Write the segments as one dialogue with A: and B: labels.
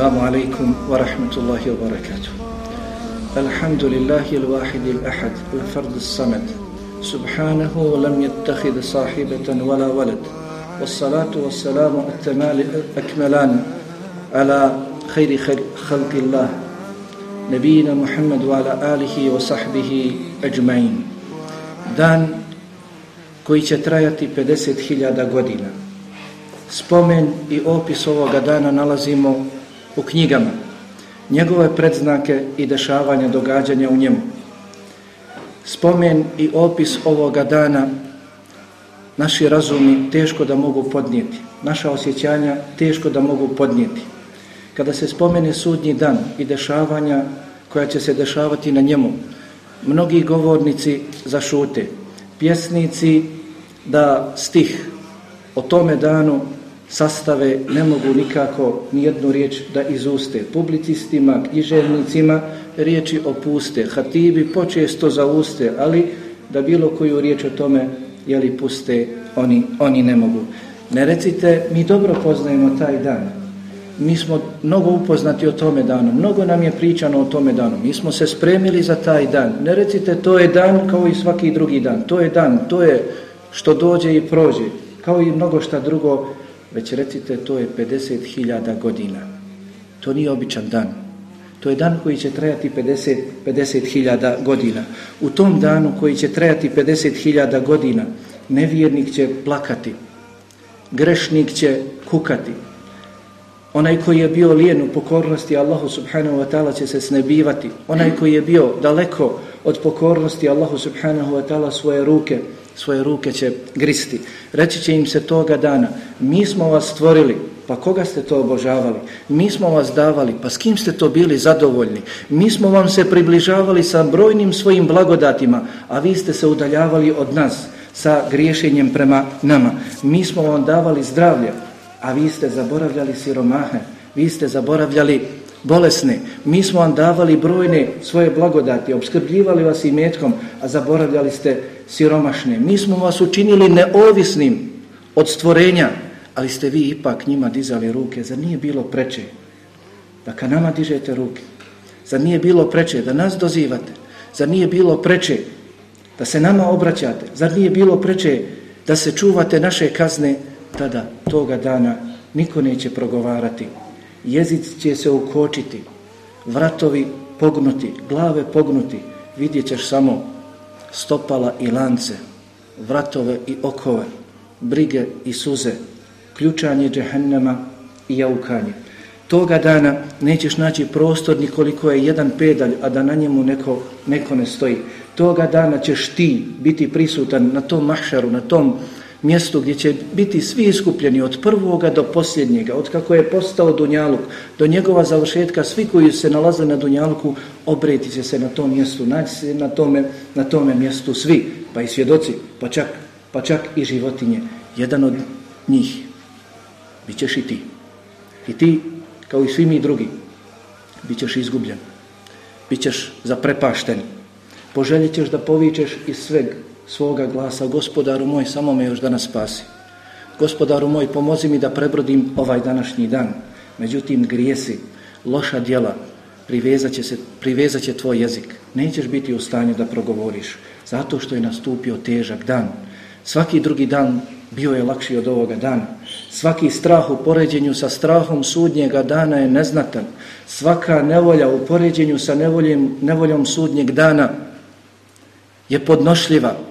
A: السلام عليكم ورحمة الله وبركاته الحمد لله الواحد الأحد الفرد الصمد سبحانه لم يتخذ صاحبة ولا ولد والصلاة والسلام التمال الأكملان على خير خلق الله نبينا محمد وعلى آله وصحبه أجمعين dan koji će trajati 50.000 godina. Spomen i opis ovoga dana nalazimo u knjigama, njegove predznake i dešavanja događanja u njemu. Spomen i opis ovoga dana naši razumi teško da mogu podnijeti, naša osjećanja teško da mogu podnijeti. Kada se spomene sudnji dan i dešavanja koja će se dešavati na njemu, mnogi govornici zašute, pjesnici da stih o tome danu sastave ne mogu nikako ni jednu riječ da izuste. Publicistima, književnicima riječi opuste, hatibi počesto zauste, ali da bilo koju riječ o tome jeli puste, oni, oni ne mogu. Ne recite, mi dobro poznajemo taj dan. Mi smo mnogo upoznati o tome danu, mnogo nam je pričano o tome danu. Mi smo se spremili za taj dan. Ne recite, to je dan kao i svaki drugi dan. To je dan, to je što dođe i prođe. Kao i mnogo šta drugo već recite to je 50.000 godina. To nije običan dan. To je dan koji će trajati 50.000 50 godina. U tom danu koji će trajati 50.000 godina nevjernik će plakati, grešnik će kukati, onaj koji je bio lijen u pokornosti Allahu subhanahu wa ta'ala će se snebivati, onaj koji je bio daleko od pokornosti Allahu subhanahu wa ta'ala svoje ruke svoje ruke će gristi. Reći će im se toga dana, mi smo vas stvorili, pa koga ste to obožavali? Mi smo vas davali, pa s kim ste to bili zadovoljni? Mi smo vam se približavali sa brojnim svojim blagodatima, a vi ste se udaljavali od nas sa griješenjem prema nama. Mi smo vam davali zdravlje, a vi ste zaboravljali siromahe, vi ste zaboravljali bolesne. Mi smo vam davali brojne svoje blagodati, obskrbljivali vas i metkom, a zaboravljali ste siromašne. Mi smo vas učinili neovisnim od stvorenja, ali ste vi ipak njima dizali ruke. Zar nije bilo preče da ka nama dižete ruke? Zar nije bilo preče da nas dozivate? Zar nije bilo preče da se nama obraćate? Zar nije bilo preče da se čuvate naše kazne? Tada, toga dana, niko neće progovarati. Jezic će se ukočiti, vratovi pognuti, glave pognuti. Vidjet ćeš samo stopala i lance, vratove i okove, brige i suze, ključanje džehennema i jaukanje. Toga dana nećeš naći prostor nikoliko je jedan pedalj, a da na njemu neko, neko ne stoji. Toga dana ćeš ti biti prisutan na tom mahšaru, na tom mjestu gdje će biti svi iskupljeni od prvoga do posljednjega, od kako je postao Dunjaluk, do njegova završetka, svi koji se nalaze na Dunjaluku, obreti će se na tom mjestu, naći se na tome, na tome mjestu svi, pa i svjedoci, pa čak, pa čak i životinje. Jedan od njih, bit ćeš i ti. I ti, kao i svi mi drugi, bit ćeš izgubljen, bit ćeš zaprepašten, poželjet ćeš da povičeš iz sveg svoga glasa, gospodaru moj, samo me još danas spasi. Gospodaru moj, pomozi mi da prebrodim ovaj današnji dan. Međutim, grijesi, loša djela, privezat će, se, privezat će tvoj jezik. Nećeš biti u stanju da progovoriš, zato što je nastupio težak dan. Svaki drugi dan bio je lakši od ovoga dana. Svaki strah u poređenju sa strahom sudnjega dana je neznatan. Svaka nevolja u poređenju sa nevoljem, nevoljom sudnjeg dana je podnošljiva.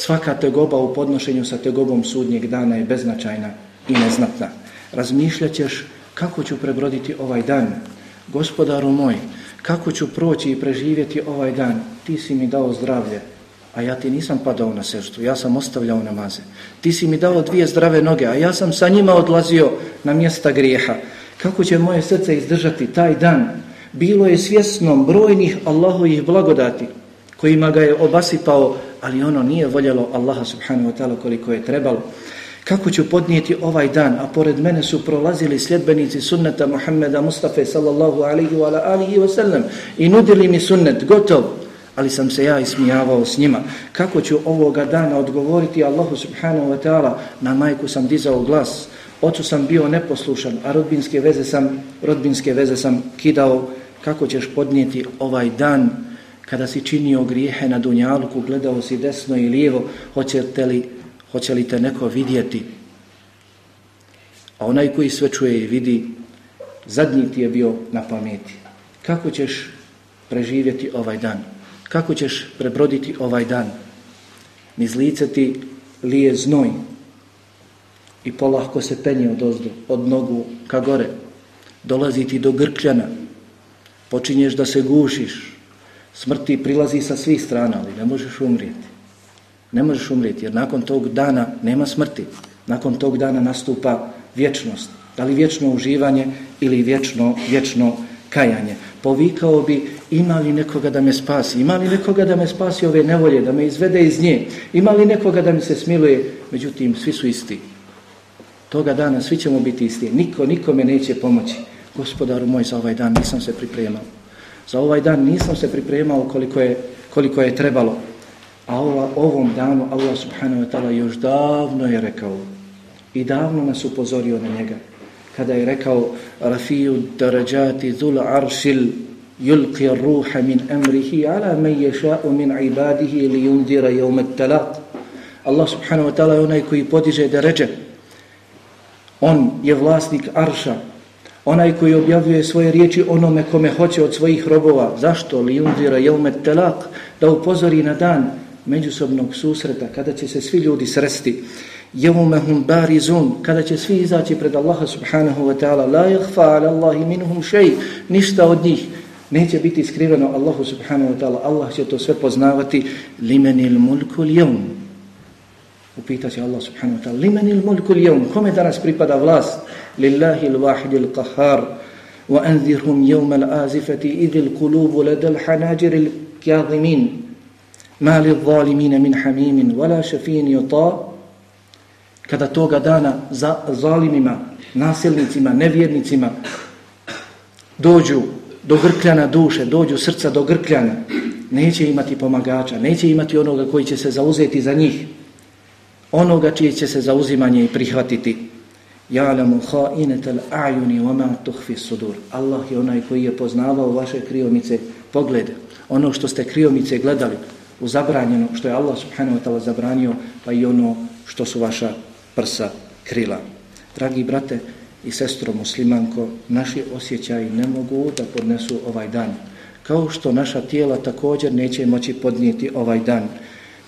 A: Svaka tegoba u podnošenju sa tegobom sudnjeg dana je beznačajna i neznatna. Razmišljat ćeš kako ću prebroditi ovaj dan. Gospodaru moj, kako ću proći i preživjeti ovaj dan? Ti si mi dao zdravlje, a ja ti nisam padao na srstu, ja sam ostavljao namaze. Ti si mi dao dvije zdrave noge, a ja sam sa njima odlazio na mjesta grijeha. Kako će moje srce izdržati taj dan? Bilo je svjesnom brojnih Allahovih blagodati kojima ga je obasipao ali ono nije voljelo Allaha subhanahu wa ta'ala koliko je trebalo. Kako ću podnijeti ovaj dan, a pored mene su prolazili sljedbenici sunneta Muhammeda Mustafa sallallahu alaihi wa alihi wa sallam i nudili mi sunnet, gotov, ali sam se ja ismijavao s njima. Kako ću ovoga dana odgovoriti Allahu subhanahu wa ta'ala, na majku sam dizao glas, Ocu sam bio neposlušan, a rodbinske veze sam, rodbinske veze sam kidao. Kako ćeš podnijeti ovaj dan kada si činio grijehe na Dunjaluku, gledao si desno i lijevo, hoće, li, hoće li te neko vidjeti? A onaj koji sve čuje i vidi, zadnji ti je bio na pameti. Kako ćeš preživjeti ovaj dan? Kako ćeš prebroditi ovaj dan? Niz lice lije znoj i polahko se penje od ozdu, od nogu ka gore. Dolazi ti do grkljana, počinješ da se gušiš, smrti prilazi sa svih strana, ali ne možeš umrijeti. Ne možeš umrijeti, jer nakon tog dana nema smrti. Nakon tog dana nastupa vječnost. Da li vječno uživanje ili vječno, vječno kajanje. Povikao bi ima li nekoga da me spasi, ima li nekoga da me spasi ove nevolje, da me izvede iz nje, ima li nekoga da mi se smiluje, međutim svi su isti. Toga dana svi ćemo biti isti, niko nikome neće pomoći. Gospodaru moj, za ovaj dan nisam se pripremao. Za ovaj dan nisam se pripremao koliko je, koliko je trebalo. A ovom danu Allah subhanahu wa ta'ala još davno je rekao i davno nas upozorio na njega. Kada je rekao Rafiju darajati zul aršil yulqi ruha min amrihi ala man yasha'u min ibadihi li yundira yawm at-talaq. Allah subhanahu wa ta'ala je onaj koji podiže deređe. On je vlasnik arša. Onaj koji objavljuje svoje riječi onome kome hoće od svojih robova. Zašto? Li yundira yawm at-talaq. Da upozori na dan međusobnog susreta kada će se svi ljudi sresti jevmehum barizun, kada će svi izaći pred Allaha subhanahu wa ta'ala, la yakhfa ala Allahi minhum shay, ništa od njih neće biti skriveno Allahu subhanahu wa ta'ala, Allah će to sve poznavati, limenil mulku ljevm. Upita će Allah subhanahu wa ta'ala, limenil mulku ljevm, kome danas pripada vlast? L-qahar, wa anzirhum jevma l-azifati idil kulubu ladal hanajir l-kjazimin, ma li zalimina min hamimin, wala šafin yuta, kada toga dana za zalimima, nasilnicima, nevjernicima dođu do grkljana duše, dođu srca do grkljana, neće imati pomagača, neće imati onoga koji će se zauzeti za njih, onoga čije će se zauzimanje i prihvatiti. Ja'lamu kha'inatal a'yuni wa ma tukhfi sudur. Allah je onaj koji je poznavao vaše kriomice poglede. Ono što ste kriomice gledali u zabranjeno, što je Allah subhanahu wa ta'ala zabranio, pa i ono što su vaša prsa krila. Dragi brate i sestro muslimanko, naši osjećaji ne mogu da podnesu ovaj dan. Kao što naša tijela također neće moći podnijeti ovaj dan.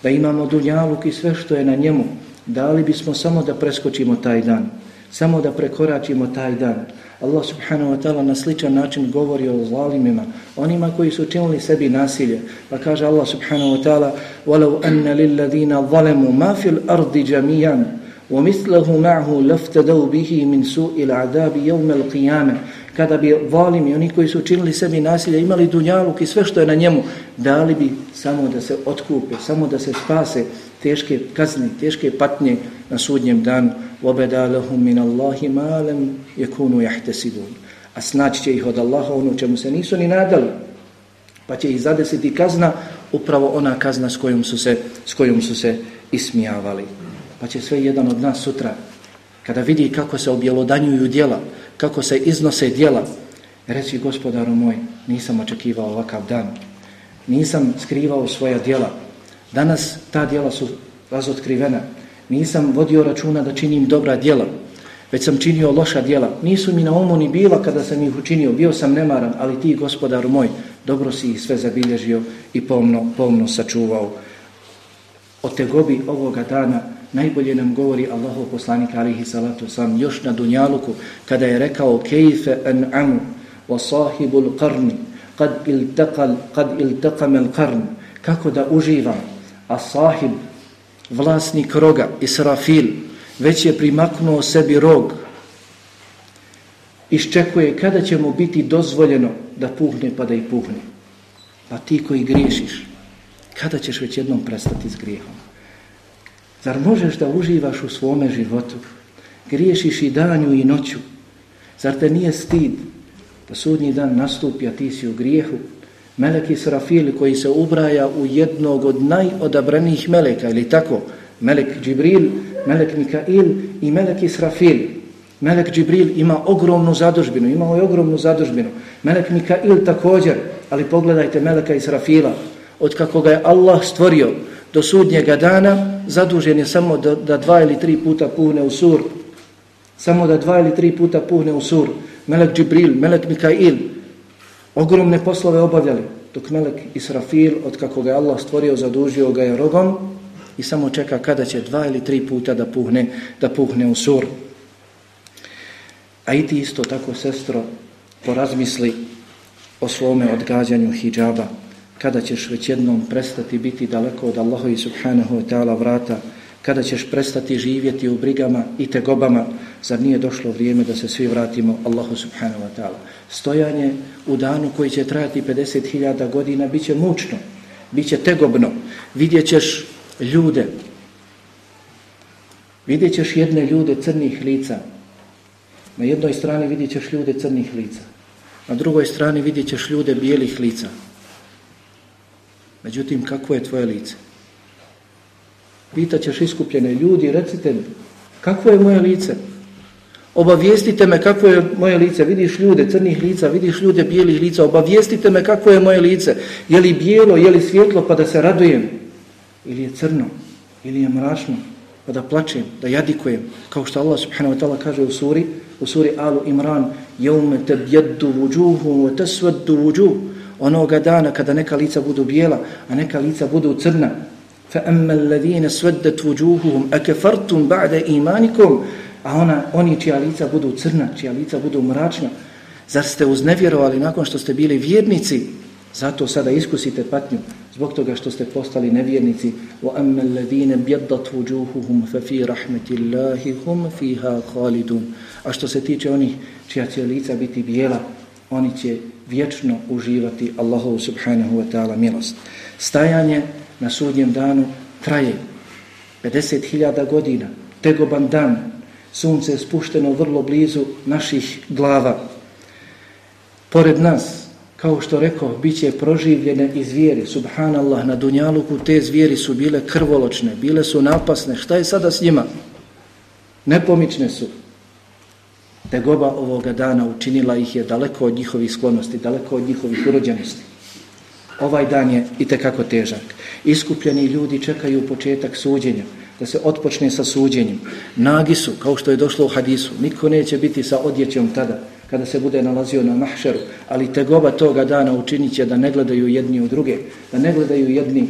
A: Da imamo dunjaluk i sve što je na njemu, dali bismo samo da preskočimo taj dan. Samo da prekoračimo taj dan. Allah subhanahu wa ta'ala na sličan način govori o zalimima, onima koji su činili sebi nasilje. Pa kaže Allah subhanahu wa ta'ala وَلَوْ أَنَّ لِلَّذِينَ ظَلَمُوا مَا فِي الْأَرْضِ جَمِيًا ومثله معه لفتدوا به من سوء العذاب يوم القيامة kada bi valimi, oni koji su učinili sebi nasilje, imali dunjaluk i sve što je na njemu, dali bi samo da se otkupe, samo da se spase teške kazne, teške patnje na sudnjem danu. وَبَدَا لَهُمْ مِنَ اللَّهِ مَا لَمْ يَكُونُوا يَحْتَسِدُونَ A snaći će ih od Allaha ono čemu se nisu ni nadali. Pa će ih zadesiti kazna, upravo ona kazna s kojom su se, s kojom su se ismijavali pa će sve jedan od nas sutra, kada vidi kako se objelodanjuju dijela, kako se iznose dijela, reći gospodaru moj, nisam očekivao ovakav dan, nisam skrivao svoja dijela, danas ta dijela su razotkrivena, nisam vodio računa da činim dobra dijela, već sam činio loša dijela, nisu mi na umu ni bila kada sam ih učinio, bio sam nemaran, ali ti gospodaru moj, dobro si ih sve zabilježio i pomno, pomno sačuvao. O tegobi ovoga dana najbolje nam govori Allahov poslanik alihi salatu sam još na Dunjaluku kada je rekao kejfe an'amu wa sahibul qarni kad iltaqal kad iltaqam al qarn. Kako da uživam? A sahib vlasnik roga Israfil već je primaknuo sebi rog iščekuje kada će mu biti dozvoljeno da puhne pa da i puhne pa ti koji griješiš kada ćeš već jednom prestati s grijehom Zar možeš da uživaš u svome životu? Griješiš i danju i noću. Zar te nije stid da sudnji dan nastupi, a ti si u grijehu? Melek Israfil koji se ubraja u jednog od najodabranijih meleka, ili tako? Melek Džibril, Melek Mikail i Melek Israfil. Melek Džibril ima ogromnu zadužbinu, imao je ogromnu zadužbinu. Melek Mikail također, ali pogledajte Meleka Israfila, od kako ga je Allah stvorio do sudnjega dana, zadužen je samo da, da dva ili tri puta puhne u sur. Samo da dva ili tri puta puhne u sur. Melek Džibril, Melek Mikail, ogromne poslove obavljali, dok Melek Israfil, od kako ga je Allah stvorio, zadužio ga je rogom i samo čeka kada će dva ili tri puta da puhne, da puhne u sur. A i ti isto tako, sestro, porazmisli o svome odgađanju hijjaba, kada ćeš već jednom prestati biti daleko od Allaha i subhanahu wa ta'ala vrata, kada ćeš prestati živjeti u brigama i tegobama, zar nije došlo vrijeme da se svi vratimo Allahu subhanahu wa ta'ala. Stojanje u danu koji će trajati 50.000 godina bit će mučno, bit će tegobno, vidjet ćeš ljude, vidjet ćeš jedne ljude crnih lica, na jednoj strani vidjet ćeš ljude crnih lica, na drugoj strani vidjet ćeš ljude bijelih lica. Međutim, kako je tvoje lice? Pitaćeš iskupljene ljudi, recite mi, kako je moje lice? Obavijestite me kako je moje lice. Vidiš ljude crnih lica, vidiš ljude bijelih lica. Obavijestite me kako je moje lice. Je li bijelo, je li svjetlo pa da se radujem? Ili je crno, ili je mračno pa da plačem, da jadikujem. Kao što Allah subhanahu wa ta'ala kaže u suri, u suri Alu Imran, jeume te bjeddu vuđuhu, te sveddu vuđuhu. Onoga dana kada neka lica budu bijela, a neka lica budu crna, فَأَمَّا الَّذِينَ سْوَدَّتْ وُجُوهُهُمْ أَكَفَرْتُمْ بَعْدَ إِيمَانِكُمْ A ona, oni čija lica budu crna, čija lica budu mračna, zar ste uznevjerovali nakon što ste bili vjernici? Zato sada iskusite patnju zbog toga što ste postali nevjernici. وَأَمَّا الَّذِينَ بْيَدَّتْ وُجُوهُهُمْ فَفِي رَحْمَةِ اللَّهِ هُمْ فِيهَا خَالِدُونَ A što se tiče onih čija će lica biti bijela, oni će vječno uživati Allahu subhanahu wa ta'ala milost. Stajanje na sudnjem danu traje 50.000 godina, tegoban dan, sunce je spušteno vrlo blizu naših glava. Pored nas, kao što rekao, bit će proživljene i zvijeri. Subhanallah, na Dunjaluku te zvijeri su bile krvoločne, bile su napasne. Šta je sada s njima? Nepomične su. Tegoba ovoga dana učinila ih je daleko od njihovih sklonosti, daleko od njihovih urođenosti. Ovaj dan je i tekako težak. Iskupljeni ljudi čekaju početak suđenja, da se otpočne sa suđenjem. Nagi su, kao što je došlo u hadisu, niko neće biti sa odjećom tada, kada se bude nalazio na mahšeru, ali tegoba toga dana učinit će da ne gledaju jedni u druge, da ne gledaju jedni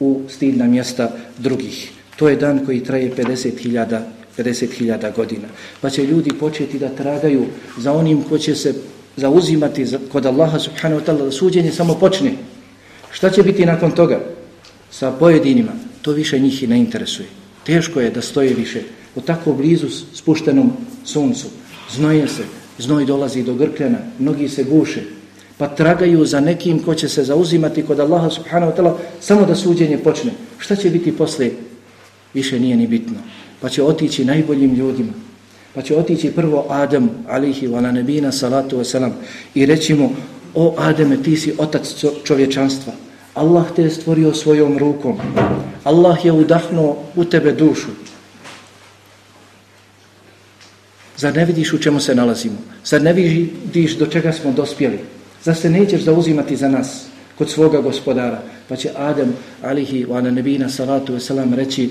A: u stidna mjesta drugih. To je dan koji traje 50.000 50.000 godina. Pa će ljudi početi da tragaju za onim ko će se zauzimati kod Allaha subhanahu wa ta'ala da suđenje samo počne. Šta će biti nakon toga? Sa pojedinima, to više njih i ne interesuje. Teško je da stoje više u tako blizu spuštenom suncu. Znoje se, znoj dolazi do grkljana, mnogi se guše, pa tragaju za nekim ko će se zauzimati kod Allaha subhanahu wa ta'ala samo da suđenje počne. Šta će biti posle? Više nije ni bitno. Pa će otići najboljim ljudima. Pa će otići prvo Adam, alihi wa na nebina, salatu wa salam, i reći mu, o Ademe, ti si otac čovječanstva. Allah te je stvorio svojom rukom. Allah je udahnuo u tebe dušu. Zar ne vidiš u čemu se nalazimo? Zar ne vidiš do čega smo dospjeli? Zar se nećeš zauzimati za nas kod svoga gospodara? Pa će Adam, alihi wa na nebina, salatu wa salam, reći,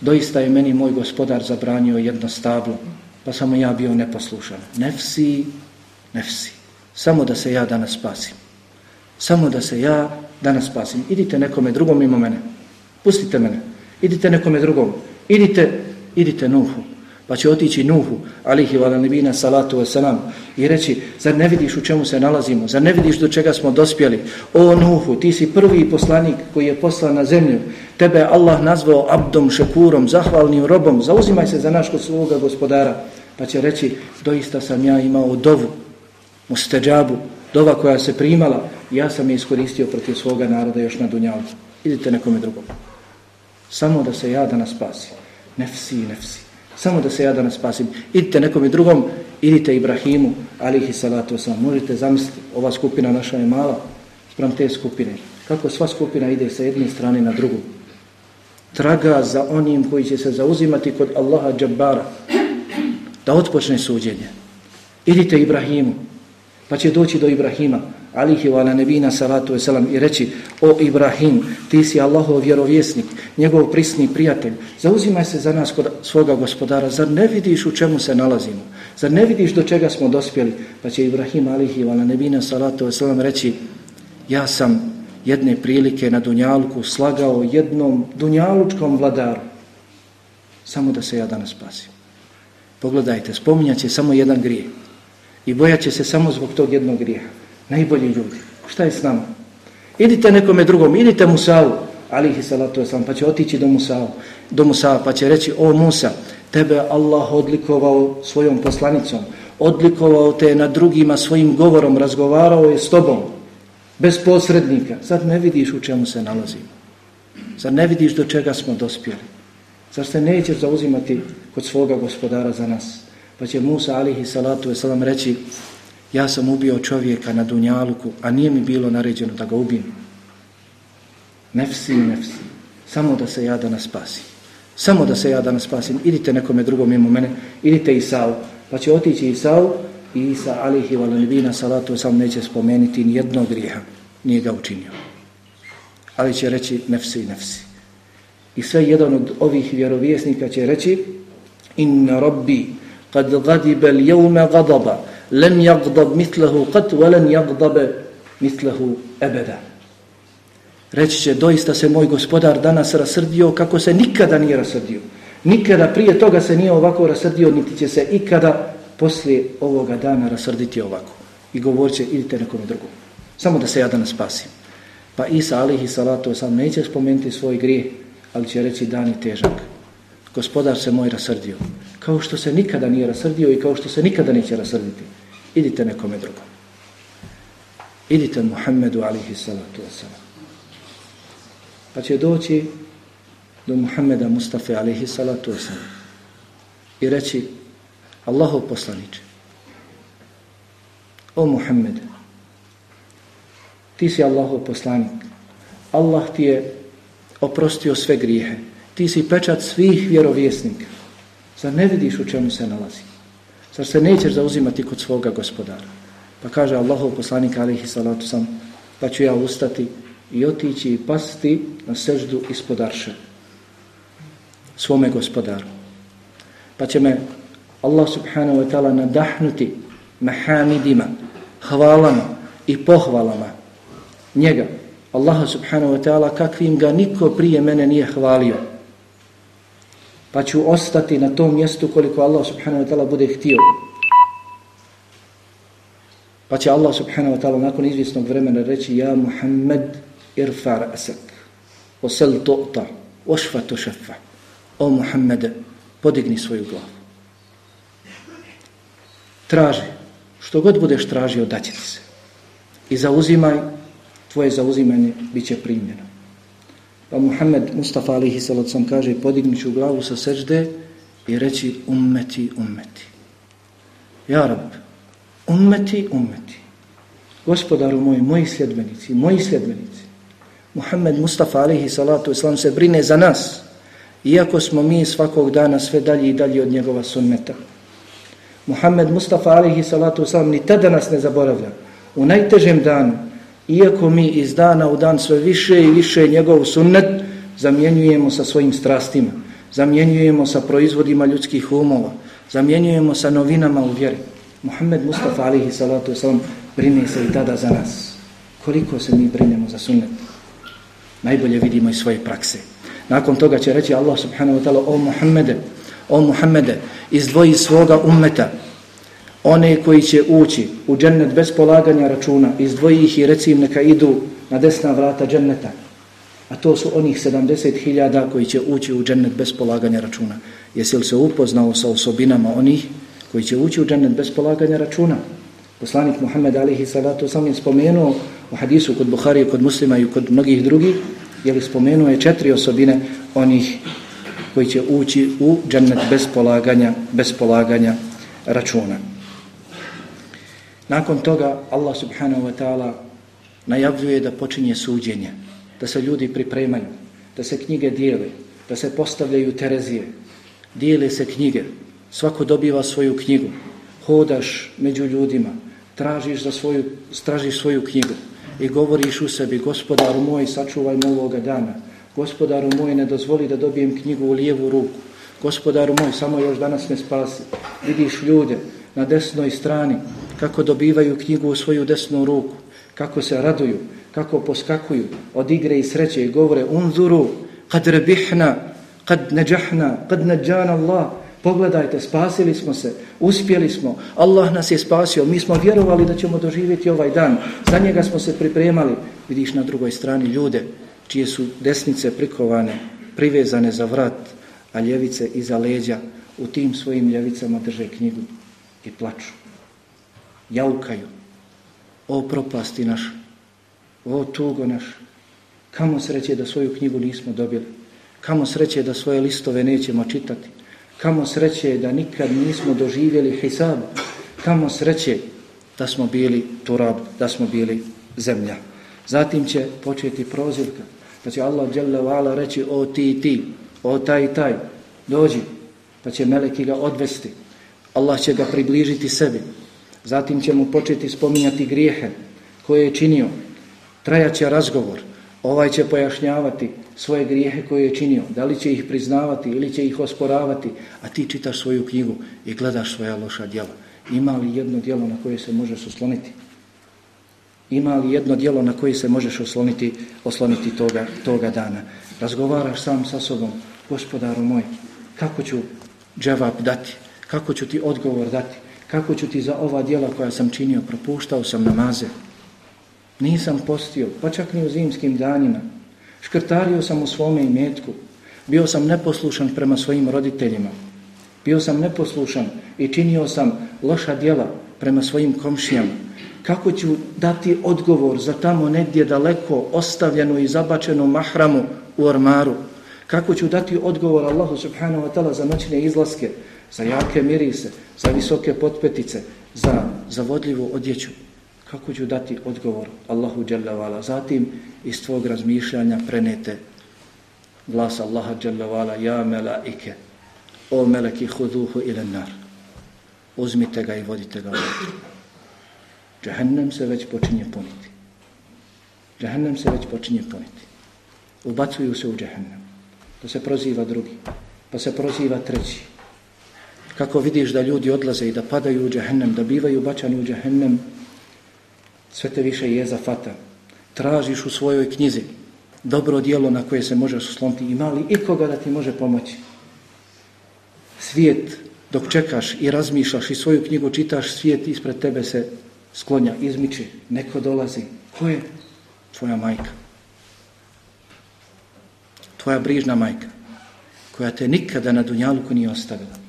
A: doista je meni moj gospodar zabranio jedno stablo, pa samo ja bio neposlušan. Nefsi, nefsi. Samo da se ja danas spasim. Samo da se ja danas spasim. Idite nekome drugom mimo mene. Pustite mene. Idite nekome drugom. Idite, idite Nuhu. Pa će otići Nuhu, alihi wa nabina salatu wa salam, i reći, zar ne vidiš u čemu se nalazimo? Zar ne vidiš do čega smo dospjeli? O Nuhu, ti si prvi poslanik koji je poslan na zemlju. Tebe je Allah nazvao abdom, šekurom, zahvalnim robom. Zauzimaj se za naš kod svoga gospodara. Pa će reći, doista sam ja imao dovu, musteđabu, dova koja se primala, ja sam je iskoristio protiv svoga naroda još na Dunjalku. Idite nekome drugom. Samo da se ja danas spasim. Nefsi, nefsi. Samo da se ja danas spasim. Idite nekome drugom, idite Ibrahimu, alihi salatu wasalam. Možete zamisliti, ova skupina naša je mala, sprem te skupine. Kako sva skupina ide sa jedne strane na drugu. Traga za onim koji će se zauzimati kod Allaha džabara. da otpočne suđenje. Idite Ibrahimu, pa će doći do Ibrahima, alihi wa ala nebina salatu wasalam i reći, o Ibrahim, ti si Allahov vjerovjesnik, njegov prisni prijatelj, zauzimaj se za nas kod svoga gospodara, zar ne vidiš u čemu se nalazimo? Zar ne vidiš do čega smo dospjeli? Pa će Ibrahim, alihi wa ala nebina salatu wasalam reći, ja sam jedne prilike na Dunjalku slagao jednom Dunjalučkom vladaru, samo da se ja danas spasim. Pogledajte, spominjat će samo jedan grijeh i bojat će se samo zbog tog jednog grijeha. Najbolji ljudi. Šta je s nama? Idite nekome drugom, idite Musavu, alihi salatu wasalam, pa će otići do Musavu, do Musava, pa će reći, o Musa, tebe Allah odlikovao svojom poslanicom, odlikovao te na drugima svojim govorom, razgovarao je s tobom, bez posrednika. Sad ne vidiš u čemu se nalazimo. Sad ne vidiš do čega smo dospjeli. Zar se nećeš zauzimati kod svoga gospodara za nas? Pa će Musa alihi salatu wasalam reći, ja sam ubio čovjeka na Dunjaluku, a nije mi bilo naređeno da ga ubijem. Nefsi, nefsi. Samo da se ja danas spasim. Samo da se ja danas spasim. Idite nekome drugom mimo mene. Idite Isau. Pa će otići Isau i Isa alihi valanibina salatu sam neće spomenuti ni jednog grijeha. Nije ga učinio. Ali će reći nefsi, nefsi. I sve jedan od ovih vjerovjesnika će reći Inna rabbi kad gadibe ljevme gadaba len jagdab mitlehu qat velen jagdab mitlehu ebeda. Reći će, doista se moj gospodar danas rasrdio kako se nikada nije rasrdio. Nikada prije toga se nije ovako rasrdio, niti će se ikada poslije ovoga dana rasrditi ovako. I govorit će, idite nekome drugom. Samo da se ja danas spasim. Pa Isa alihi salatu sam neće spomenuti svoj grijeh, ali će reći dan je težak. Gospodar se moj rasrdio. Kao što se nikada nije rasrdio i kao što se nikada neće rasrditi. Idite nekome drugom. Idite Muhammedu alihi salatu wasalam. Pa će doći do Muhammeda Mustafa alihi salatu wasalam i reći Allahov poslaniče O Muhammed ti si Allahov poslanik Allah ti je oprostio sve grijehe ti si pečat svih vjerovjesnika zar ne vidiš u čemu se nalazi Zar se nećeš zauzimati kod svoga gospodara? Pa kaže Allahov poslanik alihi salatu sam, pa ću ja ustati i otići i pasti na seždu ispod arše svome gospodaru. Pa će me Allah subhanahu wa ta'ala nadahnuti mahamidima, hvalama i pohvalama njega. Allah subhanahu wa ta'ala kakvim ga niko prije mene nije hvalio pa ću ostati na tom mjestu koliko Allah subhanahu wa ta'ala bude htio. Pa će Allah subhanahu wa ta'ala nakon izvjesnog vremena reći Ja Muhammed irfar asak osel to'ta ošfa to O Muhammede podigni svoju glavu. Traži. Što god budeš tražio, daće ti se. I zauzimaj, tvoje zauzimanje bit će primljeno. Pa Muhammed Mustafa alihi salacom kaže podignuću glavu sa sežde i reći ummeti, ummeti. Ja rab, ummeti, ummeti. Gospodaru moj, moji sljedbenici, moji sljedbenici. Muhammed Mustafa alihi salatu islam se brine za nas. Iako smo mi svakog dana sve dalje i dalje od njegova sunneta. Muhammed Mustafa alihi salatu islam ni tada nas ne zaboravlja. U najtežem danu iako mi iz dana u dan sve više i više njegov sunnet zamjenjujemo sa svojim strastima, zamjenjujemo sa proizvodima ljudskih umova, zamjenjujemo sa novinama u vjeri. Muhammed Mustafa alihi salatu wasalam brine se i tada za nas. Koliko se mi brinemo za sunnet? Najbolje vidimo i svoje prakse. Nakon toga će reći Allah subhanahu wa ta'ala o Muhammede, o Muhammede, izdvoji svoga ummeta, one koji će ući u džennet bez polaganja računa, izdvoji ih i neka idu na desna vrata dženneta. A to su onih 70.000 koji će ući u džennet bez polaganja računa. Jesi li se upoznao sa osobinama onih koji će ući u džennet bez polaganja računa? Poslanik Muhammed alihi salatu sam je spomenuo u hadisu kod Buhari, kod muslima i kod mnogih drugih, jer je spomenuo je četiri osobine onih koji će ući u džennet bez polaganja, bez polaganja računa. Nakon toga Allah subhanahu wa ta'ala najavljuje da počinje suđenje, da se ljudi pripremaju, da se knjige dijele, da se postavljaju terezije, dijele se knjige, Svako dobiva svoju knjigu. Hodaš među ljudima, tražiš, za svoju, tražiš svoju knjigu i govoriš u sebi, gospodaru moj, sačuvaj me ovoga dana. Gospodaru moj, ne dozvoli da dobijem knjigu u lijevu ruku. Gospodaru moj, samo još danas me spasi. Vidiš ljude na desnoj strani kako dobivaju knjigu u svoju desnu ruku, kako se raduju, kako poskakuju od igre i sreće i govore unzuru, kad rebihna, kad neđahna, kad neđana Allah, Pogledajte, spasili smo se, uspjeli smo, Allah nas je spasio, mi smo vjerovali da ćemo doživjeti ovaj dan, za njega smo se pripremali. Vidiš na drugoj strani ljude čije su desnice prikovane, privezane za vrat, a ljevice iza leđa u tim svojim ljevicama drže knjigu i plaču. Jaukaju. O propasti naš, o tugo naš, kamo sreće da svoju knjigu nismo dobili, kamo sreće da svoje listove nećemo čitati, Kamo sreće da nikad nismo doživjeli hisab. Kamo sreće da smo bili turab, da smo bili zemlja. Zatim će početi prozivka. Pa će Allah ala reći o ti ti, o taj i taj, dođi. Pa će meleki ga odvesti. Allah će ga približiti sebi. Zatim će mu početi spominjati grijehe koje je činio. Trajaće razgovor. Ovaj će pojašnjavati svoje grijehe koje je činio, da li će ih priznavati ili će ih osporavati, a ti čitaš svoju knjigu i gledaš svoja loša djela. Ima li jedno djelo na koje se možeš osloniti? Ima li jedno djelo na koje se možeš osloniti, osloniti toga, toga dana? Razgovaraš sam sa sobom, gospodaru moj, kako ću džavab dati? Kako ću ti odgovor dati? Kako ću ti za ova djela koja sam činio, propuštao sam namaze? Nisam postio, pa čak ni u zimskim danima. Škrtario sam u svome imetku. Bio sam neposlušan prema svojim roditeljima. Bio sam neposlušan i činio sam loša djela prema svojim komšijama. Kako ću dati odgovor za tamo negdje daleko ostavljenu i zabačenu mahramu u ormaru? Kako ću dati odgovor Allahu subhanahu wa ta'ala za noćne izlaske, za jake mirise, za visoke potpetice, za zavodljivu odjeću? Kako ću dati odgovor Allahu Jalla Zatim iz tvog razmišljanja prenete glas Allaha Jalla Ja melaike, o meleki huduhu ili nar. Uzmite ga i vodite ga u Džahennem se već počinje puniti. Džahennem se već počinje puniti. Ubacuju se u džahennem. Da se proziva drugi. Pa se proziva treći. Kako vidiš da ljudi odlaze i da padaju u džahennem, da bivaju bačani u džahennem, sve te više je zafata. Tražiš u svojoj knjizi dobro dijelo na koje se možeš osloniti. Ima li ikoga da ti može pomoći? Svijet, dok čekaš i razmišljaš i svoju knjigu čitaš, svijet ispred tebe se sklonja, izmiči, neko dolazi. Ko je? Tvoja majka. Tvoja brižna majka, koja te nikada na Dunjaluku nije ostavila.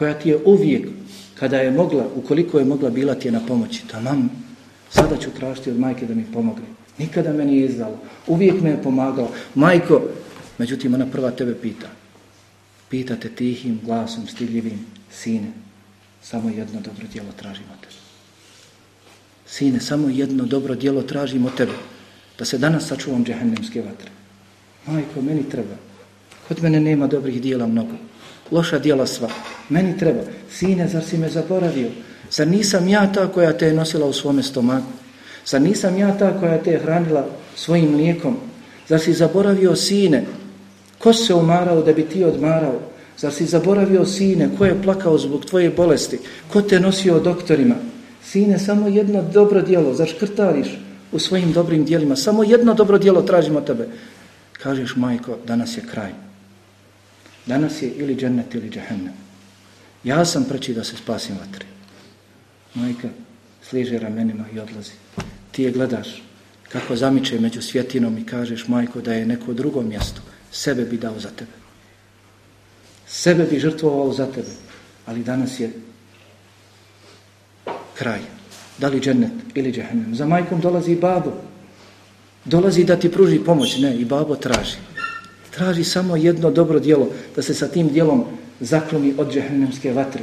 A: Koja ti je uvijek, kada je mogla, ukoliko je mogla, bila ti je na pomoći. Tamam, Sada ću tražiti od majke da mi pomogne. Nikada me nije izdala. Uvijek me je pomagala. Majko, međutim ona prva tebe pita. Pita te tihim glasom, stidljivim, sine, samo jedno dobro djelo tražimo od tebe. Sine, samo jedno dobro djelo tražimo od tebe. Da se danas sačuvam džehennemske vatre. Majko, meni treba. Kod mene nema dobrih dijela mnogo. Loša djela sva. Meni treba. Sine, zar si me zaboravio? Zar nisam ja ta koja te je nosila u svome stomaku? Zar nisam ja ta koja te je hranila svojim mlijekom? Zar si zaboravio sine? Ko se umarao da bi ti odmarao? Zar si zaboravio sine? Ko je plakao zbog tvoje bolesti? Ko te nosio doktorima? Sine, samo jedno dobro djelo. Zar škrtariš u svojim dobrim djelima? Samo jedno dobro djelo tražimo tebe. Kažeš, majko, danas je kraj. Danas je ili džennet ili džahennem. Ja sam preći da se spasim vatri. Majka sliže ramenima i odlazi. Ti je gledaš kako zamiče među svjetinom i kažeš majko da je neko drugo mjesto. Sebe bi dao za tebe. Sebe bi žrtvovao za tebe. Ali danas je kraj. Da li džennet ili džehennem. Za majkom dolazi i babo. Dolazi da ti pruži pomoć. Ne, i babo traži. Traži samo jedno dobro djelo. Da se sa tim djelom zakloni od džehennemske vatre.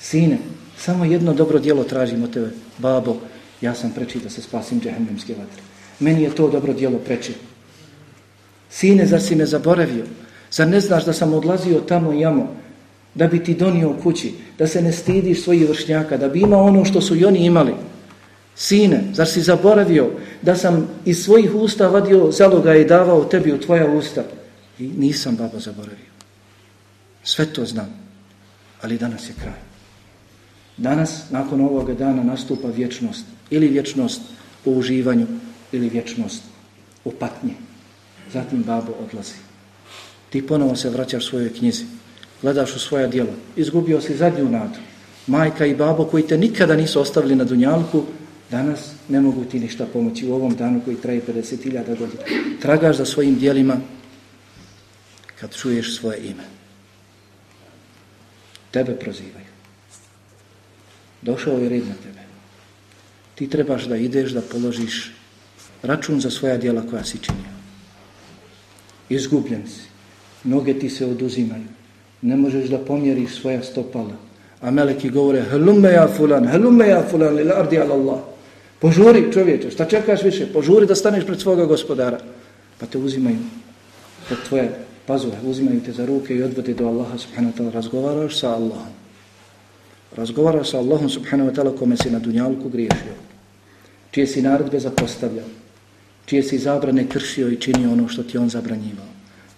A: Sine, samo jedno dobro djelo tražim od tebe. Babo, ja sam preči da se spasim džehennemske vatre. Meni je to dobro djelo preči. Sine, zar si me zaboravio? Zar ne znaš da sam odlazio tamo i jamo? da bi ti donio kući, da se ne stidiš svojih vršnjaka, da bi imao ono što su i oni imali. Sine, zar si zaboravio da sam iz svojih usta vadio zaloga i davao tebi u tvoja usta? I nisam, babo, zaboravio. Sve to znam, ali danas je kraj. Danas, nakon ovoga dana, nastupa vječnost. Ili vječnost u uživanju, ili vječnost u patnji. Zatim babo odlazi. Ti ponovo se vraćaš svojoj knjizi. Gledaš u svoja djela. Izgubio si zadnju nadu. Majka i babo koji te nikada nisu ostavili na dunjalku, danas ne mogu ti ništa pomoći u ovom danu koji traje 50.000 godina. Tragaš za svojim dijelima kad čuješ svoje ime. Tebe prozivaju. Došao je red na tebe. Ti trebaš da ideš, da položiš račun za svoja djela koja si činio. Izgubljen si. Noge ti se oduzimaju. Ne možeš da pomjeriš svoja stopala. A meleki govore, helume ja fulan, helume ja fulan, li ardi Allah. Požuri čovječe, šta čekaš više? Požuri da staneš pred svoga gospodara. Pa te uzimaju pred tvoje pazuhe, uzimaju te za ruke i odvode do Allaha subhanahu wa ta'ala. Razgovaraš sa Allahom. Razgovaraš sa Allahom subhanahu wa ta'ala kome si na dunjalku griješio. Čije si naredbe zapostavljao. Čije si zabrane kršio i činio ono što ti on zabranjivao.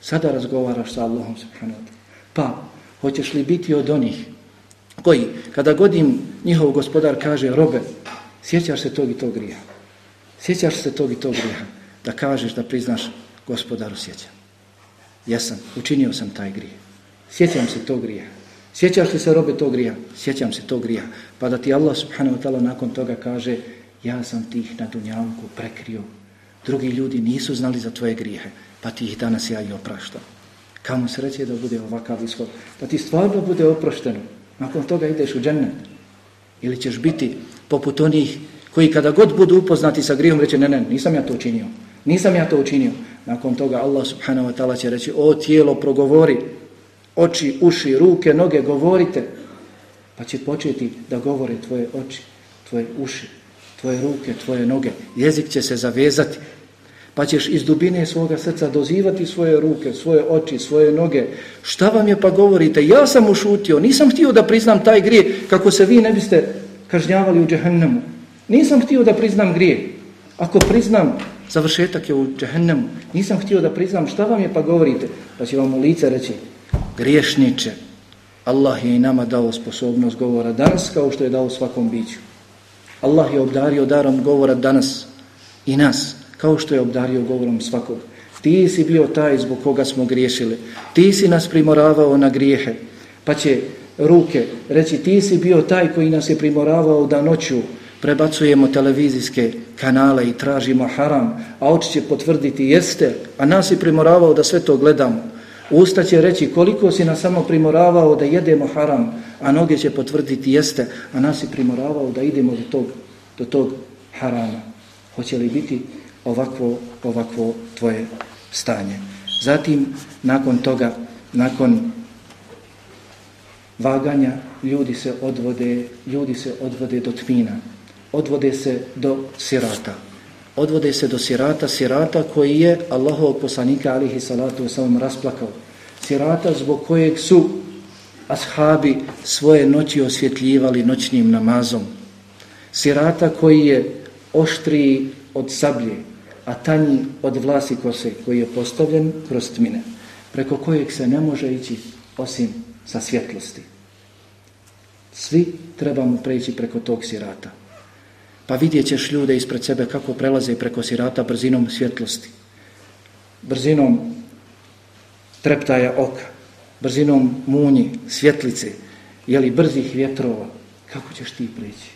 A: Sada razgovaraš sa Allahom subhanahu wa ta'ala. Pa, hoćeš li biti od onih koji, kada godim njihov gospodar kaže, robe, sjećaš se tog i tog grija. Sjećaš se tog i tog grija. Da kažeš, da priznaš gospodaru sjećam. Jesam, učinio sam taj grije. Sjećam se tog grija. Sjećaš li se robe tog grija? Sjećam se tog grija. Pa da ti Allah subhanahu wa ta'ala nakon toga kaže ja sam tih na dunjavku prekrio. Drugi ljudi nisu znali za tvoje grijehe, pa ti ih danas ja i opraštam. Kamo sreće da bude ovakav ishod. Da ti stvarno bude oprošteno. Nakon toga ideš u džennet. Ili ćeš biti poput onih koji kada god budu upoznati sa grijom reće ne, ne, nisam ja to učinio. Nisam ja to učinio. Nakon toga Allah subhanahu wa ta'ala će reći o tijelo progovori, oči, uši, ruke, noge govorite. Pa će početi da govore tvoje oči, tvoje uši, tvoje ruke, tvoje noge. Jezik će se zavezati. Pa ćeš iz dubine svoga srca dozivati svoje ruke, svoje oči, svoje noge. Šta vam je pa govorite? Ja sam ušutio, nisam htio da priznam taj grije kako se vi ne biste kažnjavali u džehennemu. Nisam htio da priznam grije. Ako priznam, završetak je u džehennemu. Nisam htio da priznam šta vam je pa govorite. Pa će vam u lice reći, griješniče, Allah je i nama dao sposobnost govora danas kao što je dao svakom biću. Allah je obdario darom govora danas i nas kao što je obdario govorom svakog. Ti si bio taj zbog koga smo griješili. Ti si nas primoravao na grijehe. Pa će ruke reći ti si bio taj koji nas je primoravao da noću prebacujemo televizijske kanale i tražimo haram, a oči će potvrditi jeste, a nas je primoravao da sve to gledamo. Usta će reći koliko si nas samo primoravao da jedemo haram, a noge će potvrditi jeste, a nas je primoravao da idemo do tog, do tog harama. Hoće li biti ovakvo, ovakvo tvoje stanje? Zatim, nakon toga, nakon vaganja, ljudi se odvode, ljudi se odvode do tmina, odvode se do sirata. Odvode se do sirata, sirata koji je Allahov poslanika alihi salatu wasalam rasplakao. Sirata zbog kojeg su ashabi svoje noći osvjetljivali noćnim namazom. Sirata koji je oštriji od sablje, a tanji od vlasi kose koji je postavljen kroz tmine, preko kojeg se ne može ići osim sa svjetlosti. Svi trebamo preći preko tog sirata. Pa vidjet ćeš ljude ispred sebe kako prelaze preko sirata brzinom svjetlosti, brzinom treptaja oka, brzinom munji, svjetlice, jeli brzih vjetrova. Kako ćeš ti preći?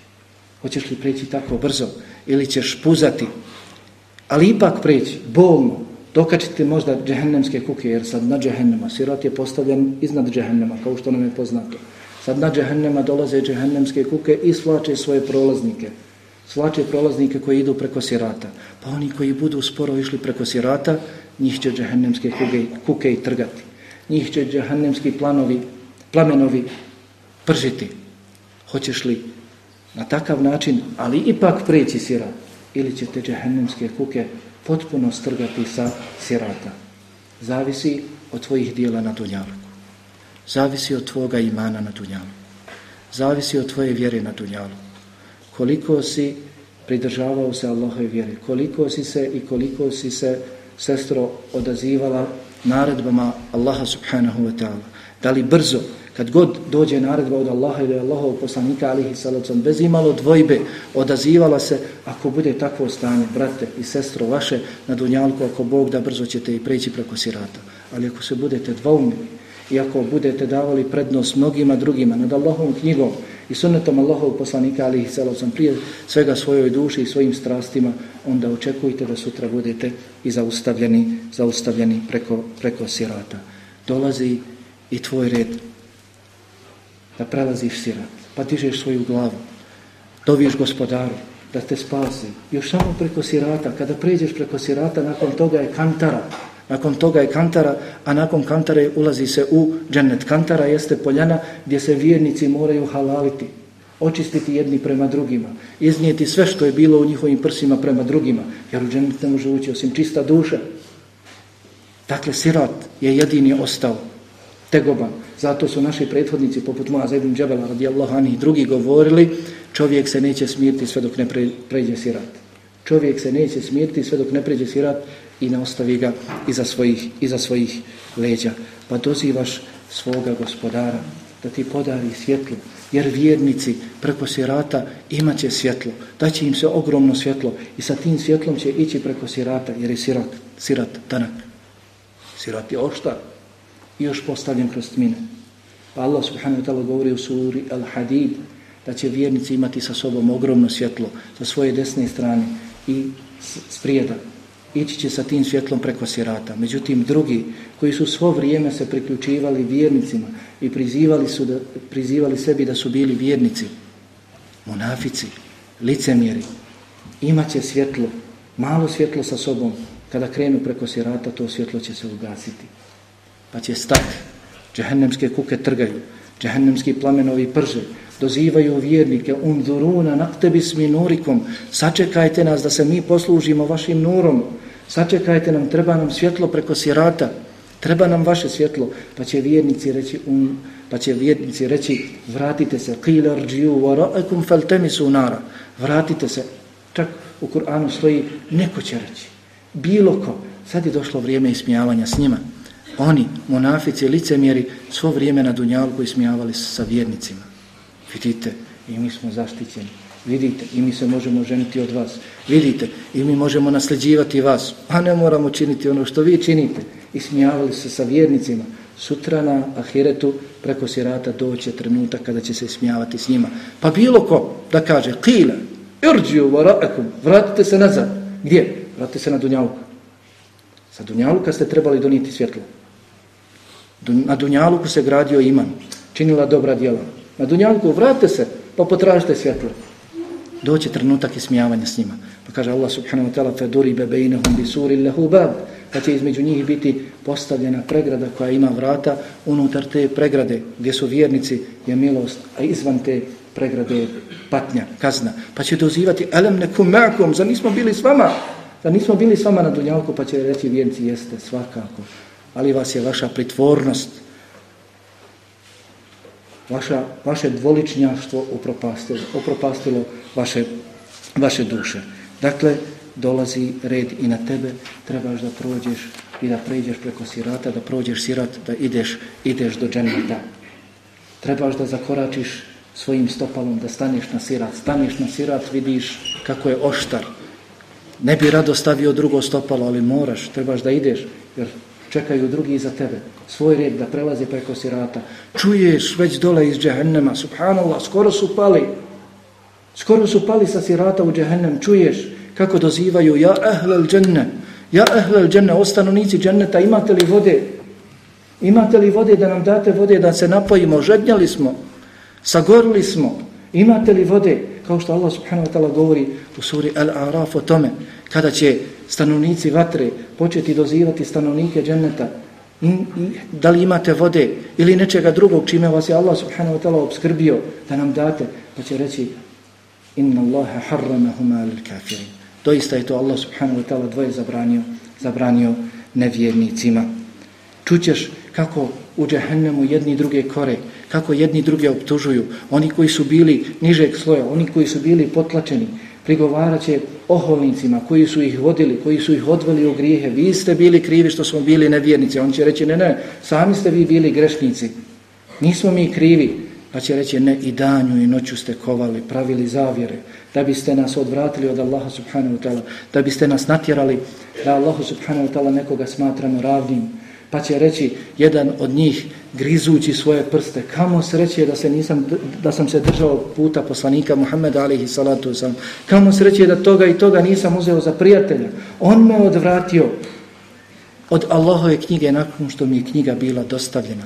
A: Hoćeš li preći tako brzo ili ćeš puzati? Ali ipak preći, bolno, dokačiti možda džehennemske kuke, jer sad na džehennema, sirat je postavljen iznad džehennema, kao što nam je poznato. Sad na džehennema dolaze džehennemske kuke i svlače svoje prolaznike. Svlače prolaznike koji idu preko sirata. Pa oni koji budu sporo išli preko sirata, njih će džehennemske kuke, kuke i trgati. Njih će džehennemski planovi, plamenovi pržiti. Hoćeš li na takav način, ali ipak preći sirat, ili će te džehennemske kuke potpuno strgati sa sirata. Zavisi od tvojih dijela na dunjalku. zavisi od tvoga imana na dunjalu. Zavisi od tvoje vjere na dunjalu. Koliko si pridržavao se Allahove vjere, koliko si se i koliko si se, sestro, odazivala naredbama Allaha subhanahu wa ta'ala. Da li brzo, kad god dođe naredba od Allaha ili Allahovog poslanika alihi salacom, bez imalo dvojbe, odazivala se, ako bude takvo stanje, brate i sestro vaše, na dunjalku, ako Bog da brzo ćete i preći preko sirata. Ali ako se budete dvoumili, i ako budete davali prednost mnogima drugima nad Allahovom knjigom i sunnetom Allahovog poslanika alihi salacom prije svega svojoj duši i svojim strastima, onda očekujte da sutra budete i zaustavljeni, zaustavljeni preko, preko sirata. Dolazi i tvoj red da prelaziš sirat, pa dižeš svoju glavu, doviš gospodaru da te spasi. Još samo preko sirata, kada pređeš preko sirata, nakon toga je kantara, nakon toga je kantara, a nakon kantare ulazi se u džennet. Kantara jeste poljana gdje se vjernici moraju halaliti, očistiti jedni prema drugima, iznijeti sve što je bilo u njihovim prsima prema drugima, jer u džennet ne može ući osim čista duša. Dakle, sirat je jedini ostao tegoban. Zato su naši prethodnici, poput Moaza ibn Džebela radijallahu anhi drugi govorili, čovjek se neće smirti sve dok ne pređe sirat. Čovjek se neće smirti sve dok ne pređe sirat i ne ostavi ga iza svojih, iza svojih leđa. Pa dozivaš svoga gospodara da ti podari svjetlo, jer vjernici preko sirata imat će svjetlo, da će im se ogromno svjetlo i sa tim svjetlom će ići preko sirata, jer je sirat, sirat tanak. Sirat je oštar i još postavljen kroz tmine. Pa Allah subhanahu wa ta'ala govori u suri Al-Hadid da će vjernici imati sa sobom ogromno svjetlo sa svoje desne strane i sprijeda. Ići će sa tim svjetlom preko sirata. Međutim, drugi koji su svo vrijeme se priključivali vjernicima i prizivali, su da, prizivali sebi da su bili vjernici, monafici, licemjeri, imat će svjetlo, malo svjetlo sa sobom. Kada krenu preko sirata, to svjetlo će se ugasiti. Pa će stati. Džehennemske kuke trgaju. Džehennemski plamenovi prže dozivaju vjernike, unduruna naktebis minurikom, sačekajte nas da se mi poslužimo vašim nurom, sačekajte nam, treba nam svjetlo preko sirata, treba nam vaše svjetlo, pa će vjernici reći, um, pa će vjernici reći, vratite se, qila rđiju, faltemisu nara, vratite se, čak u Kur'anu stoji, neko će reći, bilo ko, sad je došlo vrijeme ismijavanja s njima, oni, monafici, licemjeri, svo vrijeme na Dunjalku ismijavali sa vjernicima. Vidite, i mi smo zaštićeni. Vidite, i mi se možemo ženiti od vas. Vidite, i mi možemo nasljeđivati vas. A ne moramo činiti ono što vi činite. I smijavali se sa vjernicima. Sutra na Ahiretu preko sirata doće trenutak kada će se smijavati s njima. Pa bilo ko da kaže, kila, irđiju vara'akum, vratite se nazad. Gdje? Vratite se na Dunjaluka. Sa Dunjaluka ste trebali doniti svjetlo. Na Dunjaluku se gradio iman, činila dobra djela. Na Dunjalku vrate se, pa potražite svjetlo Doće trenutak ismijavanja s njima. Pa kaže Allah subhanahu wa ta'ala فَدُرِبَ بَيْنَهُمْ بِسُورِ اللَّهُ بَابِ Pa će između njih biti postavljena pregrada koja ima vrata. Unutar te pregrade gdje su vjernici je milost, a izvan te pregrade je patnja, kazna. Pa će dozivati أَلَمْ نَكُمْ مَعْكُمْ Za nismo bili s vama. Da nismo bili s vama na Dunjalku pa će reći vjernici jeste svakako. Ali vas je vaša pritvornost vaša, vaše dvoličnjaštvo upropastilo, upropastilo vaše, vaše duše. Dakle, dolazi red i na tebe, trebaš da prođeš i da pređeš preko sirata, da prođeš sirat, da ideš, ideš do dženeta. Trebaš da zakoračiš svojim stopalom, da staneš na sirat. Staneš na sirat, vidiš kako je oštar. Ne bi rado stavio drugo stopalo, ali moraš, trebaš da ideš, jer čekaju drugi za tebe. Svoj red da prelazi preko sirata. Čuješ već dole iz džehennema, subhanallah, skoro su pali. Skoro su pali sa sirata u džehennem. Čuješ kako dozivaju, ja ehlel dženne, ja ehlel dženne, ostanovnici dženneta, imate li vode? Imate li vode da nam date vode da se napojimo? Žednjali smo, sagorili smo. Imate li vode? Kao što Allah subhanahu wa ta'ala govori u suri Al-Araf o tome, kada će stanovnici vatre početi dozivati stanovnike dženneta. Da li imate vode ili nečega drugog čime vas je Allah subhanahu wa ta'ala obskrbio da nam date pa će reći inna Allahe harramahuma al kafirin doista je to Allah subhanahu wa ta'ala dvoje zabranio zabranio nevjernicima. Čućeš kako u džehennemu jedni druge kore, kako jedni druge optužuju, oni koji su bili nižeg sloja, oni koji su bili potlačeni, prigovarat će oholnicima koji su ih vodili, koji su ih odveli u grijehe. Vi ste bili krivi što smo bili nevjernici. On će reći, ne, ne, sami ste vi bili grešnici. Nismo mi krivi. Pa će reći, ne, i danju i noću ste kovali, pravili zavjere, da biste nas odvratili od Allaha subhanahu wa ta'ala, da biste nas natjerali da Allahu subhanahu wa ta'ala nekoga smatramo ravnim, pa će reći jedan od njih grizući svoje prste, kamo sreće da, se nisam, da sam se držao puta poslanika Muhammeda alihi salatu sam, kamo sreće da toga i toga nisam uzeo za prijatelja. On me odvratio od Allahove knjige nakon što mi je knjiga bila dostavljena.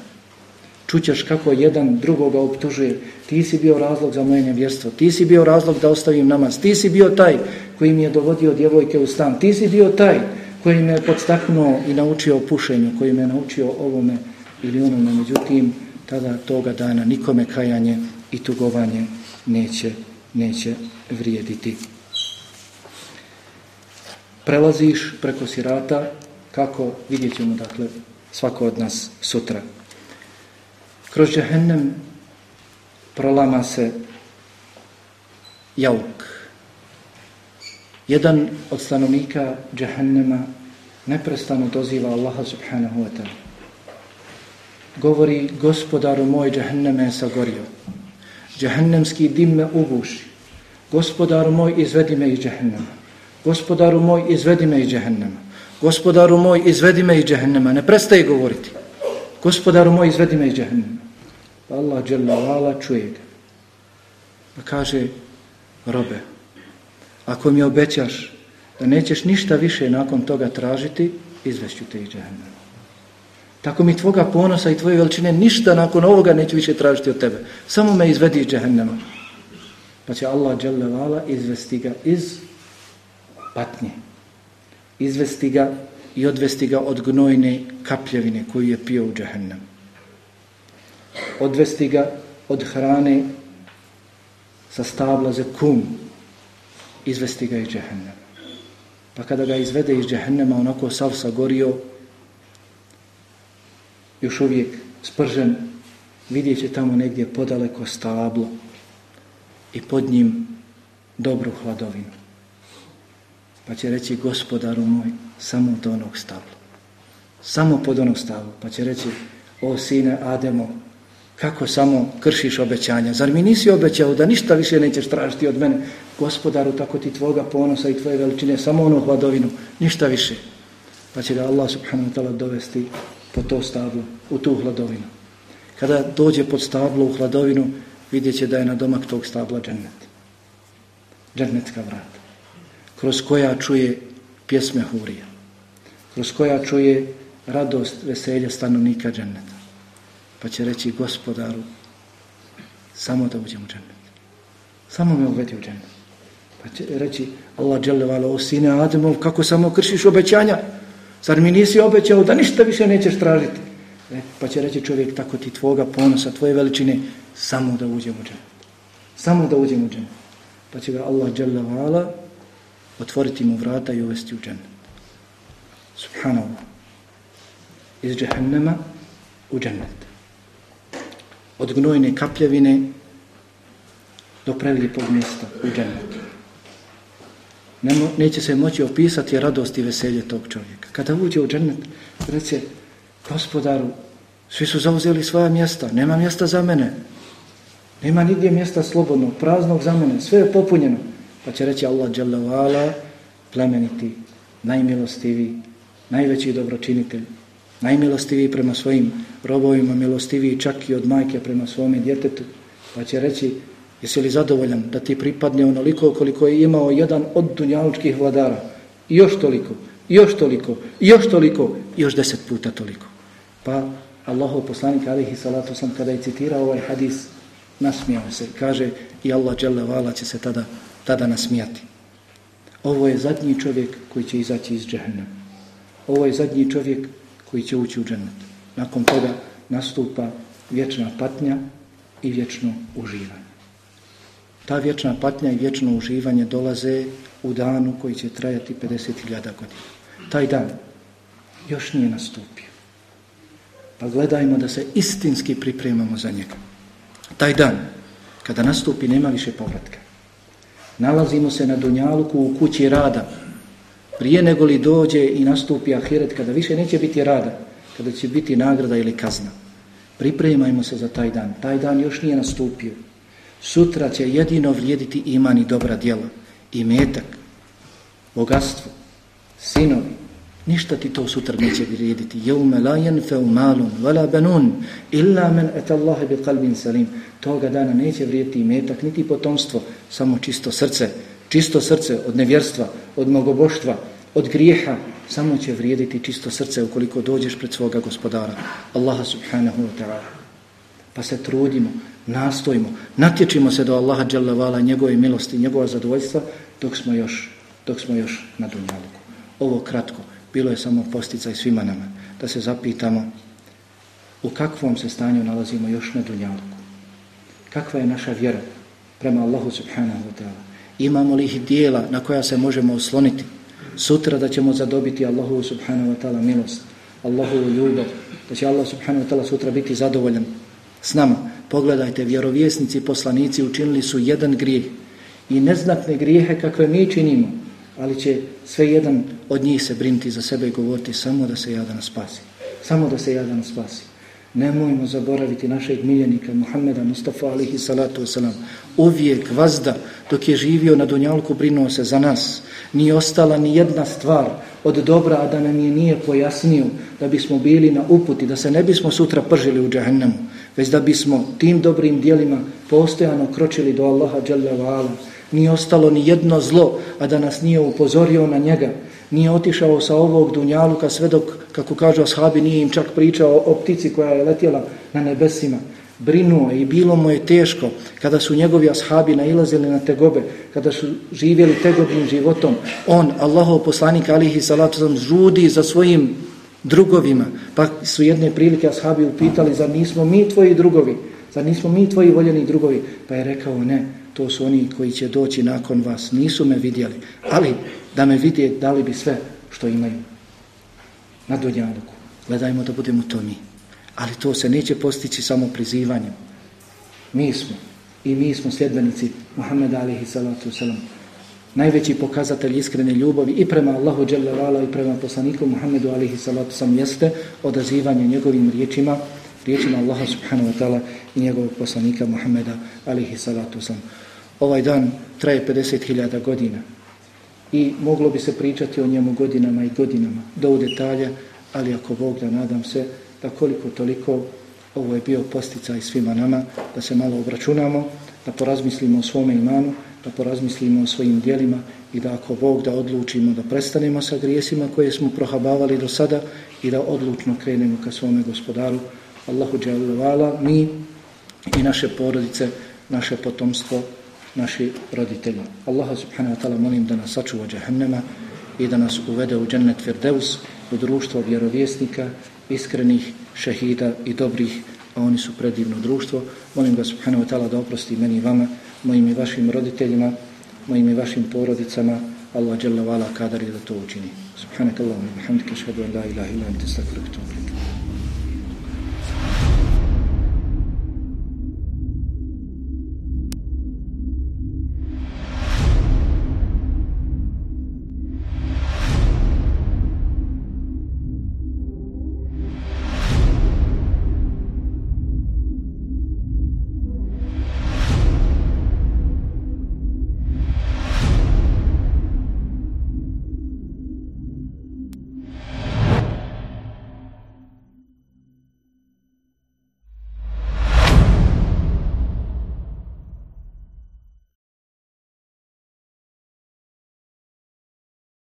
A: Čućeš kako jedan drugoga optužuje. Ti si bio razlog za moje nevjerstvo. Ti si bio razlog da ostavim namaz. Ti si bio taj koji mi je dovodio djevojke u stan. Ti si bio taj koji me podstaknuo i naučio pušenju, koji me naučio ovome ili onome. Međutim, tada toga dana nikome kajanje i tugovanje neće, neće vrijediti. Prelaziš preko sirata, kako vidjet ćemo, dakle, svako od nas sutra. Kroz džehennem prolama se jauk, jedan od stanovnika džahennema neprestano doziva Allaha subhanahu wa ta'ala. Govori, gospodaru moj, džahenneme je sagorio. Džahennemski dim me uguši. Gospodaru moj, izvedi me iz džahennema. Gospodaru moj, izvedi me iz džahennema. Gospodaru moj, izvedi me iz džahennema. Ne prestaje govoriti. Gospodaru moj, izvedi me iz džahennema. Pa Allah dželle čuje ga. Pa kaže, robe, ako mi obećaš da nećeš ništa više nakon toga tražiti, izvešću te džahennema. Tako mi tvoga ponosa i tvoje veličine ništa nakon ovoga neću više tražiti od tebe. Samo me izvedi iz džahennema. Pa će Allah vala izvesti ga iz patnje. Izvesti ga i odvesti ga od gnojne kapljevine koju je pio u džahennem. Odvesti ga od hrane sa stabla za kum izvesti ga iz džehennema. Pa kada ga izvede iz džehennema, onako sav sagorio, još uvijek spržen, vidjet će tamo negdje podaleko stablo i pod njim dobru hladovinu. Pa će reći gospodaru moj, samo do onog stabla. Samo pod onog stabla. Pa će reći, o sine Ademo, kako samo kršiš obećanja? Zar mi nisi obećao da ništa više nećeš tražiti od mene? Gospodaru, tako ti tvoga ponosa i tvoje veličine, samo onu hladovinu, ništa više. Pa će ga Allah subhanahu wa ta'ala dovesti po to stablo, u tu hladovinu. Kada dođe pod stablo u hladovinu, vidjet će da je na domak tog stabla džennet. Džennetska vrata. Kroz koja čuje pjesme hurija. Kroz koja čuje radost, veselje stanovnika dženneta. Pa će reći gospodaru, samo da uđem u džennet. Samo me uvedi u džennet. Reći Allah dželevala, o sine Ademov, kako samo kršiš obećanja? Zar mi nisi obećao da ništa više nećeš tražiti? E, pa će reći čovjek, tako ti tvoga ponosa, tvoje veličine, samo da uđem u džennet. Samo da uđem u džennet. Pa će ga Allah dželevala otvoriti mu vrata i uvesti u džennet. Subhanallah. Iz džehennema u džennet od gnojne kapljevine do prelijepog mjesta u džennetu. neće se moći opisati radost i veselje tog čovjeka. Kada uđe u džennet, reće, gospodaru, svi su zauzeli svoja mjesta, nema mjesta za mene. Nema nigdje mjesta slobodnog, praznog za mene, sve je popunjeno. Pa će reći Allah dželle plemeniti, najmilostiviji, najveći dobročinitelj, najmilostiviji prema svojim robovima, milostiviji čak i od majke prema svome djetetu, pa će reći, jesi li zadovoljan da ti pripadne onoliko koliko je imao jedan od dunjalučkih vladara, i još toliko, još toliko, još toliko, još deset puta toliko. Pa Allahov poslanik alihi salatu sam kada je citirao ovaj hadis, nasmijao se, kaže i Allah vala će se tada, tada nasmijati. Ovo je zadnji čovjek koji će izaći iz džehennema. Ovo je zadnji čovjek koji će ući u džennet. Nakon toga nastupa vječna patnja i vječno uživanje. Ta vječna patnja i vječno uživanje dolaze u danu koji će trajati 50.000 godina. Taj dan još nije nastupio. Pa gledajmo da se istinski pripremamo za njega. Taj dan, kada nastupi, nema više povratka. Nalazimo se na Dunjaluku u kući rada. Prije nego li dođe i nastupi Ahiret, kada više neće biti rada, kada će biti nagrada ili kazna. Pripremajmo se za taj dan. Taj dan još nije nastupio. Sutra će jedino vrijediti iman i dobra djela. I metak, bogatstvo, sinovi. Ništa ti to sutra neće vrijediti. Jevme la jenfeu malun, vala benun, illa men et bi kalbin salim. Toga dana neće vrijediti metak, niti potomstvo, samo čisto srce. Čisto srce od nevjerstva, od mnogoboštva, od grijeha, samo će vrijediti čisto srce ukoliko dođeš pred svoga gospodara, Allaha subhanahu wa ta'ala. Pa se trudimo, nastojimo, natječimo se do Allaha dželle njegove milosti, njegova zadovoljstva dok smo još, dok smo još na dunjaluku. Ovo kratko, bilo je samo posticaj svima nama, da se zapitamo u kakvom se stanju nalazimo još na dunjaluku. Kakva je naša vjera prema Allahu subhanahu wa ta'ala? Imamo li ih dijela na koja se možemo osloniti? Sutra da ćemo zadobiti Allahu subhanahu wa ta'ala milost, Allahu ljubav, da će Allah subhanahu wa ta'ala sutra biti zadovoljan s nama. Pogledajte, vjerovjesnici i poslanici učinili su jedan grijeh i neznatne grijehe kakve mi činimo, ali će sve jedan od njih se brinti za sebe i govoriti samo da se jadan spasi. Samo da se jadan spasi. Nemojmo zaboraviti našeg miljenika Muhammeda Mustafa alihi salatu wasalam. Uvijek vazda dok je živio na Dunjalku brinuo se za nas. Nije ostala ni jedna stvar od dobra, a da nam je nije pojasnio da bismo bili na uputi, da se ne bismo sutra pržili u džahennemu, već da bismo tim dobrim dijelima postojano kročili do Allaha dželle Nije ostalo ni jedno zlo, a da nas nije upozorio na njega. Nije otišao sa ovog dunjaluka sve dok, kako kažu ashabi, nije im čak pričao o ptici koja je letjela na nebesima. Brinuo i bilo mu je teško kada su njegovi ashabi nailazili na tegobe, kada su živjeli tegobnim životom. On, Allahov poslanik alihi salatu žudi za svojim drugovima. Pa su jedne prilike ashabi upitali, zar nismo mi tvoji drugovi? Zar nismo mi tvoji voljeni drugovi? Pa je rekao, ne, to su oni koji će doći nakon vas. Nisu me vidjeli, ali da me vidje, dali bi sve što imaju na Dunjaluku. Gledajmo da budemo to mi. Ali to se neće postići samo prizivanjem. Mi smo i mi smo sljedbenici Muhammeda alihi salatu salam. Najveći pokazatelj iskrene ljubavi i prema Allahu dželle i prema poslaniku Muhammedu alihi salatu salam jeste odazivanje njegovim riječima, riječima Allaha subhanahu wa ta'ala i njegovog poslanika Muhammeda alihi salatu salam. Ovaj dan traje 50.000 godina i moglo bi se pričati o njemu godinama i godinama, do u detalje, ali ako Bog da nadam se da koliko toliko ovo je bio posticaj svima nama, da se malo obračunamo, da porazmislimo o svome imanu, da porazmislimo o svojim dijelima i da ako Bog da odlučimo da prestanemo sa grijesima koje smo prohabavali do sada i da odlučno krenemo ka svome gospodaru, Allahu dželle mi i naše porodice, naše potomstvo, naši roditelji. Allaha subhanahu wa ta'ala molim da nas sačuva džahennema i da nas uvede u džennet Firdeus, u društvo vjerovjesnika, iskrenih šehida i dobrih, a oni su predivno društvo. Molim ga subhanahu wa ta'ala da oprosti meni i vama, mojim i vašim roditeljima, mojim i vašim porodicama, Allah jalla wa ala kadar da to učini. Subhanak Allahumma bihamdika ashhadu an la ilaha illa anta astaghfiruka wa atubu